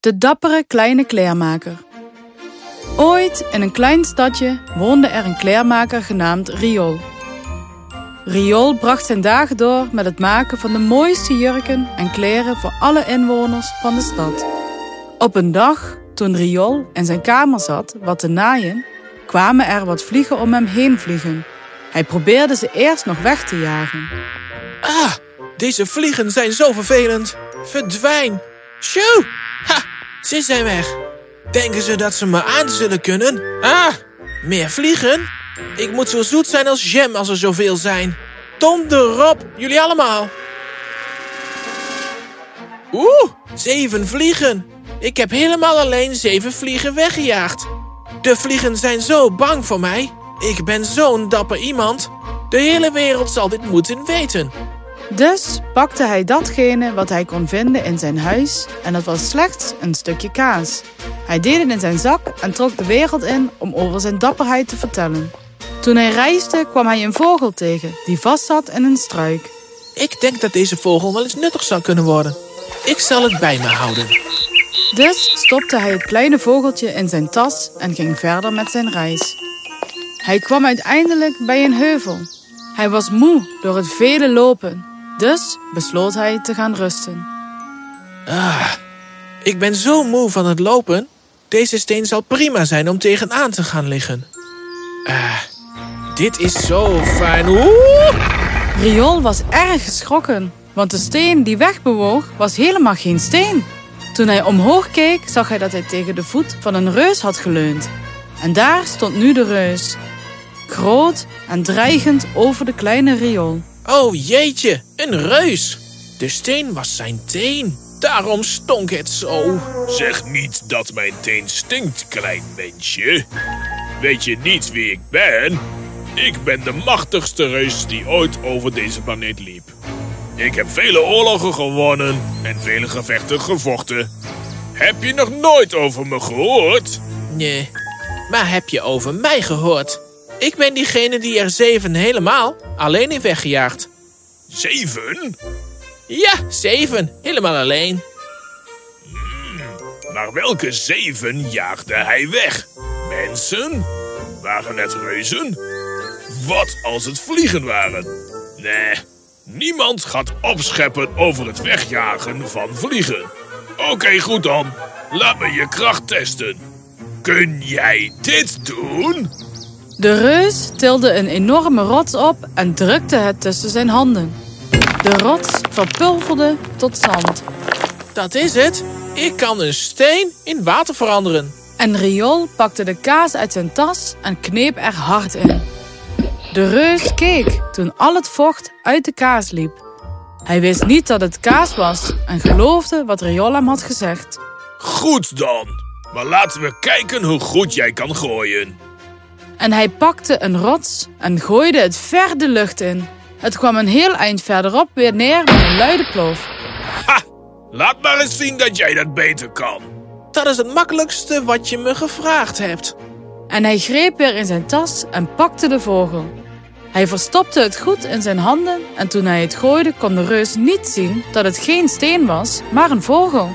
De dappere kleine kleermaker. Ooit in een klein stadje woonde er een kleermaker genaamd Riool. Riool bracht zijn dagen door met het maken van de mooiste jurken en kleren voor alle inwoners van de stad. Op een dag, toen Riool in zijn kamer zat wat te naaien, kwamen er wat vliegen om hem heen vliegen. Hij probeerde ze eerst nog weg te jagen. Ah, deze vliegen zijn zo vervelend. Verdwijn. Shoo! Ha, ze zijn weg. Denken ze dat ze me aan zullen kunnen? Ah, meer vliegen? Ik moet zo zoet zijn als jam als er zoveel zijn. Donderop, jullie allemaal. Oeh, zeven vliegen. Ik heb helemaal alleen zeven vliegen weggejaagd. De vliegen zijn zo bang voor mij. Ik ben zo'n dapper iemand. De hele wereld zal dit moeten weten. Dus pakte hij datgene wat hij kon vinden in zijn huis en dat was slechts een stukje kaas. Hij deed het in zijn zak en trok de wereld in om over zijn dapperheid te vertellen. Toen hij reisde kwam hij een vogel tegen die vastzat in een struik. Ik denk dat deze vogel wel eens nuttig zou kunnen worden. Ik zal het bij me houden. Dus stopte hij het kleine vogeltje in zijn tas en ging verder met zijn reis. Hij kwam uiteindelijk bij een heuvel. Hij was moe door het vele lopen, dus besloot hij te gaan rusten. Ah, ik ben zo moe van het lopen. Deze steen zal prima zijn om tegenaan te gaan liggen. Ah, dit is zo fijn. Oeh! Riool was erg geschrokken, want de steen die wegbewoog was helemaal geen steen. Toen hij omhoog keek, zag hij dat hij tegen de voet van een reus had geleund. En daar stond nu de reus, groot en dreigend over de kleine riool. Oh jeetje, een reus. De steen was zijn teen. Daarom stonk het zo. Zeg niet dat mijn teen stinkt, klein mensje. Weet je niet wie ik ben? Ik ben de machtigste reus die ooit over deze planeet liep. Ik heb vele oorlogen gewonnen en vele gevechten gevochten. Heb je nog nooit over me gehoord? Nee, maar heb je over mij gehoord? Ik ben diegene die er zeven helemaal alleen heeft weggejaagd. Zeven? Ja, zeven. Helemaal alleen. Maar welke zeven jaagde hij weg? Mensen? Waren het reuzen? Wat als het vliegen waren? Nee, niemand gaat opscheppen over het wegjagen van vliegen. Oké, goed dan. Laat me je kracht testen. Kun jij dit doen? De reus tilde een enorme rots op en drukte het tussen zijn handen. De rots verpulverde tot zand. Dat is het. Ik kan een steen in water veranderen. En Riool pakte de kaas uit zijn tas en kneep er hard in. De reus keek toen al het vocht uit de kaas liep. Hij wist niet dat het kaas was en geloofde wat Riool hem had gezegd. Goed dan. Maar laten we kijken hoe goed jij kan gooien. En hij pakte een rots en gooide het ver de lucht in. Het kwam een heel eind verderop weer neer met een luide plof. Ha! Laat maar eens zien dat jij dat beter kan. Dat is het makkelijkste wat je me gevraagd hebt. En hij greep weer in zijn tas en pakte de vogel. Hij verstopte het goed in zijn handen en toen hij het gooide kon de reus niet zien dat het geen steen was, maar een vogel.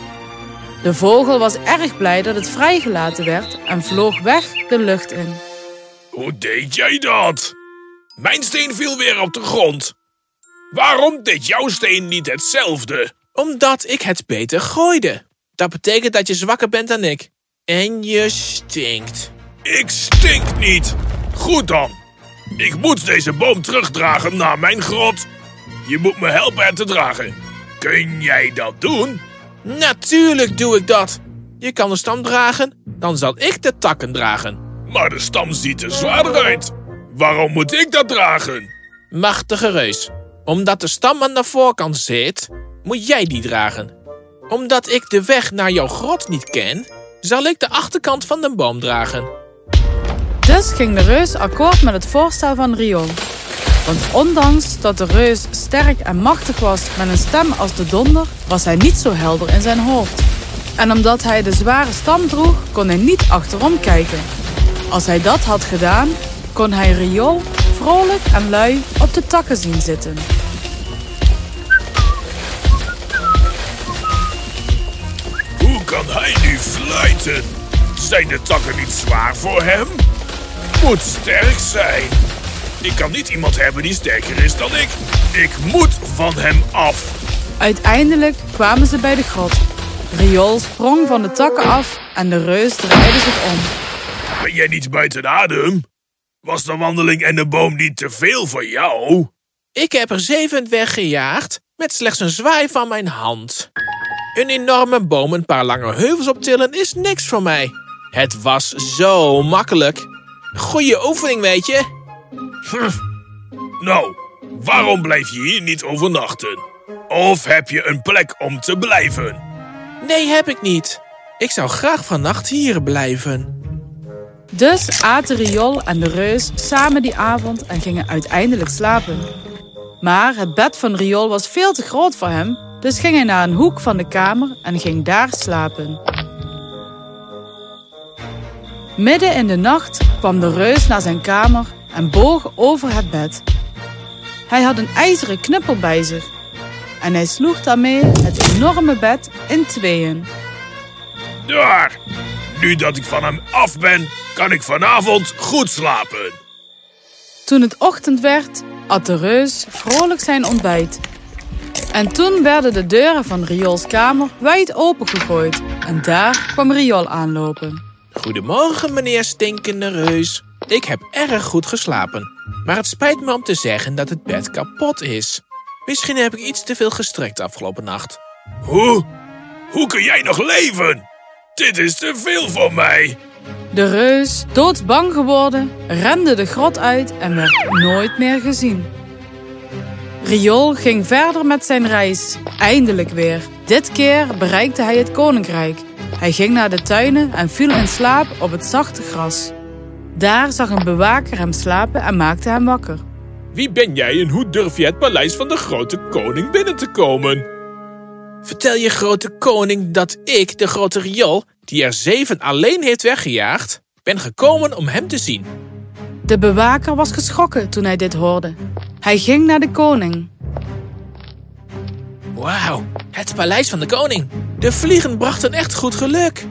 De vogel was erg blij dat het vrijgelaten werd en vloog weg de lucht in. Hoe deed jij dat? Mijn steen viel weer op de grond. Waarom deed jouw steen niet hetzelfde? Omdat ik het beter gooide. Dat betekent dat je zwakker bent dan ik. En je stinkt. Ik stink niet. Goed dan. Ik moet deze boom terugdragen naar mijn grot. Je moet me helpen het te dragen. Kun jij dat doen? Natuurlijk doe ik dat. Je kan de stam dragen, dan zal ik de takken dragen. Maar de stam ziet er zwaarder uit. Waarom moet ik dat dragen? Machtige reus. Omdat de stam aan de voorkant zit, moet jij die dragen. Omdat ik de weg naar jouw grot niet ken, zal ik de achterkant van de boom dragen. Dus ging de reus akkoord met het voorstel van Riool. Want ondanks dat de reus sterk en machtig was met een stem als de donder, was hij niet zo helder in zijn hoofd. En omdat hij de zware stam droeg, kon hij niet achterom kijken. Als hij dat had gedaan, kon hij Riool vrolijk en lui op de takken zien zitten. Hoe kan hij nu fluiten? Zijn de takken niet zwaar voor hem? Moet sterk zijn. Ik kan niet iemand hebben die sterker is dan ik. Ik moet van hem af. Uiteindelijk kwamen ze bij de grot. Riool sprong van de takken af en de reus draaide zich om. Ben jij niet buiten adem? Was de wandeling en de boom niet te veel voor jou? Ik heb er zeven weggejaagd met slechts een zwaai van mijn hand. Een enorme boom een paar lange heuvels optillen is niks voor mij. Het was zo makkelijk. Goeie oefening, weet je. Nou, waarom blijf je hier niet overnachten? Of heb je een plek om te blijven? Nee, heb ik niet. Ik zou graag vannacht hier blijven. Dus aten Riool en de reus samen die avond en gingen uiteindelijk slapen. Maar het bed van Riool was veel te groot voor hem, dus ging hij naar een hoek van de kamer en ging daar slapen. Midden in de nacht kwam de reus naar zijn kamer en boog over het bed. Hij had een ijzeren knuppel bij zich en hij sloeg daarmee het enorme bed in tweeën. Daar! Nu dat ik van hem af ben, kan ik vanavond goed slapen. Toen het ochtend werd, at de reus vrolijk zijn ontbijt. En toen werden de deuren van Riols kamer wijd opengegooid en daar kwam Riol aanlopen. Goedemorgen, meneer Stinkende Reus. Ik heb erg goed geslapen. Maar het spijt me om te zeggen dat het bed kapot is. Misschien heb ik iets te veel gestrekt afgelopen nacht. Hoe? Hoe kun jij nog leven? Dit is te veel voor mij. De reus, doodsbang geworden, rende de grot uit en werd nooit meer gezien. Riool ging verder met zijn reis, eindelijk weer. Dit keer bereikte hij het koninkrijk. Hij ging naar de tuinen en viel in slaap op het zachte gras. Daar zag een bewaker hem slapen en maakte hem wakker. Wie ben jij en hoe durf je het paleis van de grote koning binnen te komen? Vertel je grote koning dat ik, de grote Riool, die er zeven alleen heeft weggejaagd, ben gekomen om hem te zien. De bewaker was geschrokken toen hij dit hoorde. Hij ging naar de koning. Wauw, het paleis van de koning. De vliegen brachten echt goed geluk.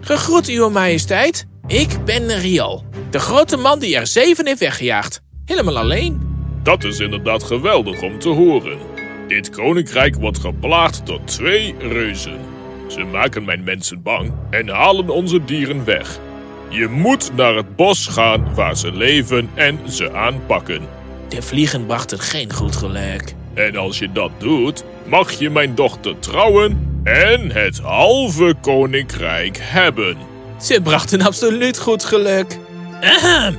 Gegroet, uw majesteit. Ik ben Rial, de grote man die er zeven heeft weggejaagd. Helemaal alleen. Dat is inderdaad geweldig om te horen. Dit koninkrijk wordt geplaagd door twee reuzen. Ze maken mijn mensen bang en halen onze dieren weg. Je moet naar het bos gaan waar ze leven en ze aanpakken. De vliegen brachten geen goed geluk. En als je dat doet, mag je mijn dochter trouwen en het halve koninkrijk hebben. Ze brachten absoluut goed geluk. Ahem.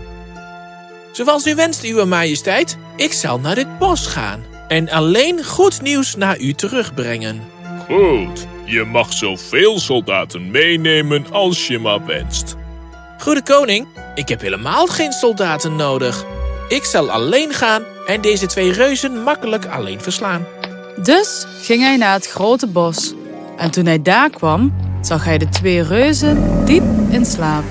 Zoals u wenst, uw majesteit. Ik zal naar dit bos gaan en alleen goed nieuws naar u terugbrengen. Goed, je mag zoveel soldaten meenemen als je maar wenst. Goede koning, ik heb helemaal geen soldaten nodig. Ik zal alleen gaan en deze twee reuzen makkelijk alleen verslaan. Dus ging hij naar het grote bos. En toen hij daar kwam, zag hij de twee reuzen diep in slaap.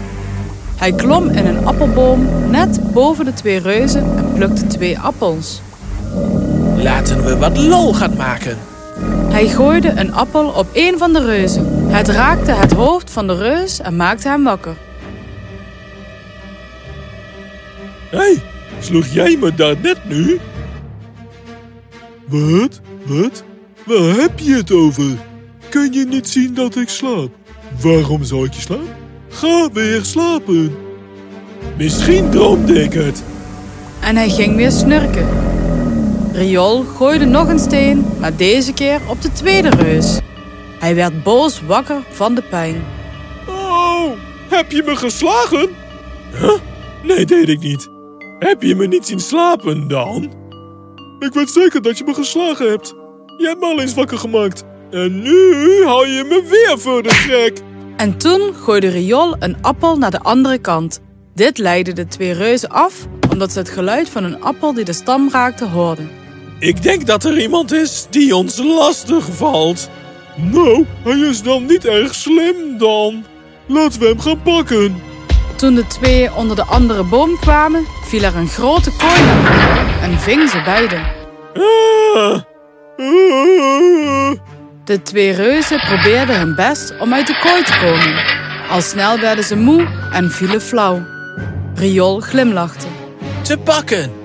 Hij klom in een appelboom net boven de twee reuzen en plukte twee appels. Laten we wat lol gaan maken. Hij gooide een appel op een van de reuzen. Het raakte het hoofd van de reus en maakte hem wakker. Hé, hey, sloeg jij me daar net nu? Wat? Wat? Waar heb je het over? Kun je niet zien dat ik slaap? Waarom zou ik je slapen? Ga weer slapen. Misschien droomde ik het. En hij ging weer snurken. Riool gooide nog een steen, maar deze keer op de tweede reus. Hij werd boos wakker van de pijn. Oh, heb je me geslagen? Huh? Nee, deed ik niet. Heb je me niet zien slapen dan? Ik weet zeker dat je me geslagen hebt. Je hebt me al eens wakker gemaakt. En nu hou je me weer voor de gek. En toen gooide Riool een appel naar de andere kant. Dit leidde de twee reuzen af, omdat ze het geluid van een appel die de stam raakte hoorden. Ik denk dat er iemand is die ons lastig valt. Nou, hij is dan niet erg slim dan. Laten we hem gaan pakken. Toen de twee onder de andere boom kwamen, viel er een grote kooi naar en ving ze beiden. Ah, ah, De twee reuzen probeerden hun best om uit de kooi te komen. Al snel werden ze moe en vielen flauw. Riool glimlachte. Te pakken!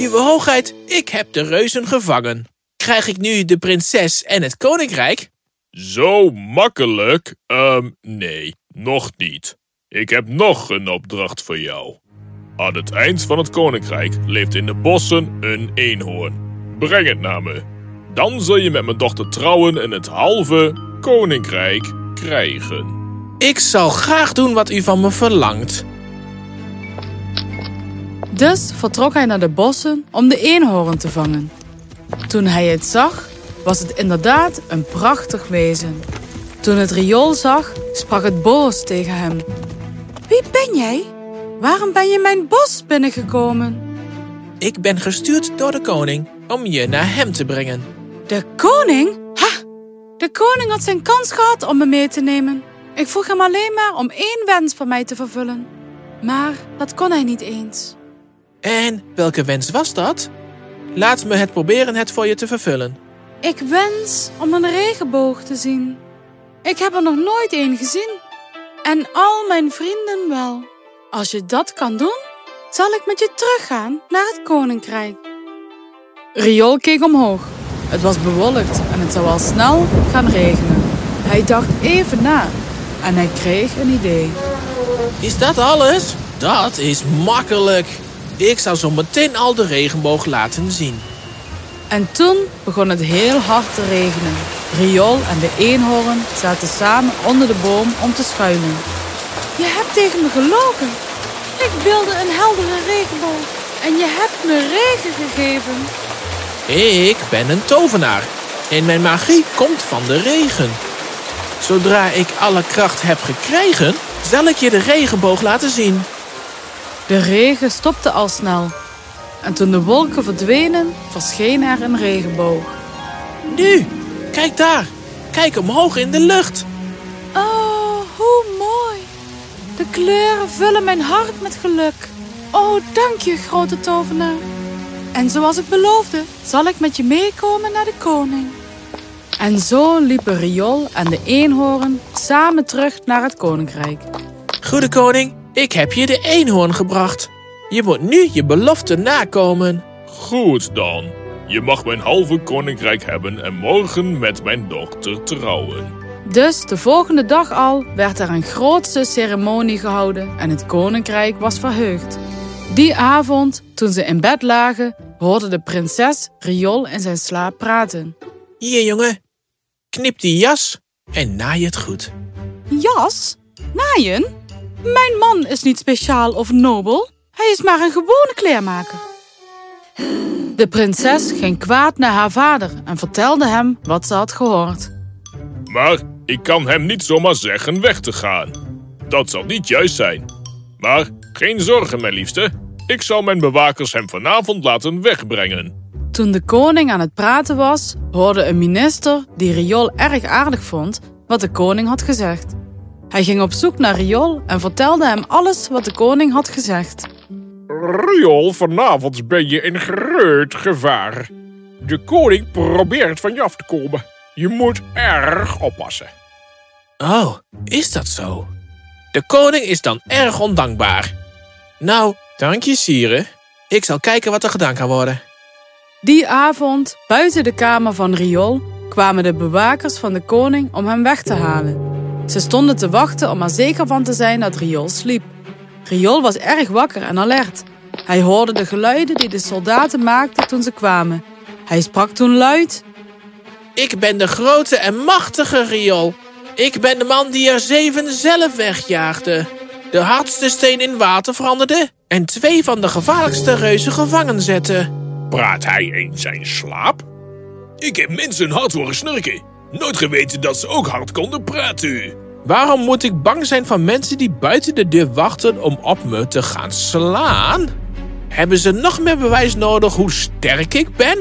Uwe hoogheid, ik heb de reuzen gevangen. Krijg ik nu de prinses en het koninkrijk? Zo makkelijk? Ehm, nee, nog niet. Ik heb nog een opdracht voor jou. Aan het eind van het koninkrijk leeft in de bossen een eenhoorn. Breng het naar me. Dan zul je met mijn dochter trouwen en het halve koninkrijk krijgen. Ik zal graag doen wat u van me verlangt. Dus vertrok hij naar de bossen om de eenhoorn te vangen. Toen hij het zag, was het inderdaad een prachtig wezen. Toen het riool zag, sprak het boos tegen hem. Wie ben jij? Waarom ben je mijn bos binnengekomen? Ik ben gestuurd door de koning om je naar hem te brengen. De koning? Ha! De koning had zijn kans gehad om me mee te nemen. Ik vroeg hem alleen maar om één wens van mij te vervullen. Maar dat kon hij niet eens. En welke wens was dat? Laat me het proberen het voor je te vervullen. Ik wens om een regenboog te zien. Ik heb er nog nooit een gezien. En al mijn vrienden wel. Als je dat kan doen, zal ik met je teruggaan naar het koninkrijk. Riool keek omhoog. Het was bewolkt en het zou al snel gaan regenen. Hij dacht even na en hij kreeg een idee. Is dat alles? Dat is makkelijk. Ik zal zo meteen al de regenboog laten zien. En toen begon het heel hard te regenen. Riool en de eenhoorn zaten samen onder de boom om te schuilen. Je hebt tegen me gelogen. Ik wilde een heldere regenboog en je hebt me regen gegeven. Ik ben een tovenaar en mijn magie komt van de regen. Zodra ik alle kracht heb gekregen, zal ik je de regenboog laten zien. De regen stopte al snel. En toen de wolken verdwenen, verscheen er een regenboog. Nu, kijk daar. Kijk omhoog in de lucht. Oh, hoe mooi. De kleuren vullen mijn hart met geluk. Oh, dank je, grote tovenaar. En zoals ik beloofde, zal ik met je meekomen naar de koning. En zo liepen Riool en de eenhoorn samen terug naar het koninkrijk. Goede koning, ik heb je de eenhoorn gebracht. Je moet nu je belofte nakomen. Goed dan. Je mag mijn halve koninkrijk hebben en morgen met mijn dochter trouwen. Dus de volgende dag al werd er een grootse ceremonie gehouden en het koninkrijk was verheugd. Die avond, toen ze in bed lagen, hoorde de prinses Riool in zijn slaap praten. Hier, jongen. Knip die jas en naai het goed. Jas? Naaien? Mijn man is niet speciaal of nobel. Hij is maar een gewone kleermaker. De prinses ging kwaad naar haar vader en vertelde hem wat ze had gehoord. Maar ik kan hem niet zomaar zeggen weg te gaan. Dat zal niet juist zijn. Maar geen zorgen, mijn liefste. Ik zal mijn bewakers hem vanavond laten wegbrengen. Toen de koning aan het praten was, hoorde een minister die Riool erg aardig vond wat de koning had gezegd. Hij ging op zoek naar Riool en vertelde hem alles wat de koning had gezegd. Riool, vanavond ben je in groot gevaar. De koning probeert van je af te komen. Je moet erg oppassen. Oh, is dat zo? De koning is dan erg ondankbaar. Nou, dank je, sire. Ik zal kijken wat er gedaan kan worden. Die avond, buiten de kamer van Riool, kwamen de bewakers van de koning om hem weg te halen. Ze stonden te wachten om er zeker van te zijn dat Riool sliep. Riool was erg wakker en alert. Hij hoorde de geluiden die de soldaten maakten toen ze kwamen. Hij sprak toen luid. Ik ben de grote en machtige Riool. Ik ben de man die er zeven zelf wegjaagde. De hardste steen in water veranderde en twee van de gevaarlijkste reuzen gevangen zette. Praat hij in zijn slaap? Ik heb mensen hard horen snurken. Nooit geweten dat ze ook hard konden praten. Waarom moet ik bang zijn van mensen die buiten de deur wachten om op me te gaan slaan? Hebben ze nog meer bewijs nodig hoe sterk ik ben?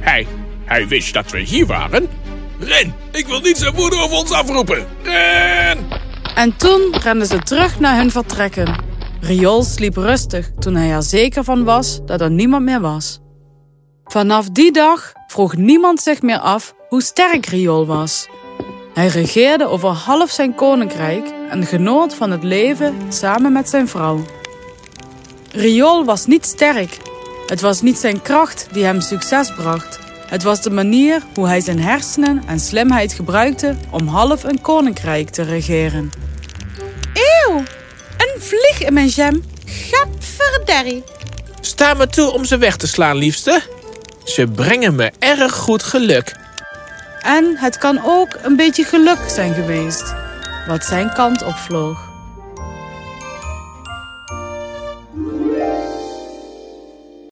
Hij, hij wist dat we hier waren. Ren, ik wil niet zijn woede over ons afroepen. Ren! En toen renden ze terug naar hun vertrekken. Riool sliep rustig toen hij er zeker van was dat er niemand meer was. Vanaf die dag vroeg niemand zich meer af hoe sterk Riool was. Hij regeerde over half zijn koninkrijk en genoot van het leven samen met zijn vrouw. Riool was niet sterk. Het was niet zijn kracht die hem succes bracht. Het was de manier hoe hij zijn hersenen en slimheid gebruikte om half een koninkrijk te regeren. Eeuw, een vlieg in mijn jam. Gadverderrie. Sta me toe om ze weg te slaan, liefste. Ze brengen me erg goed geluk. En het kan ook een beetje geluk zijn geweest, wat zijn kant opvloog.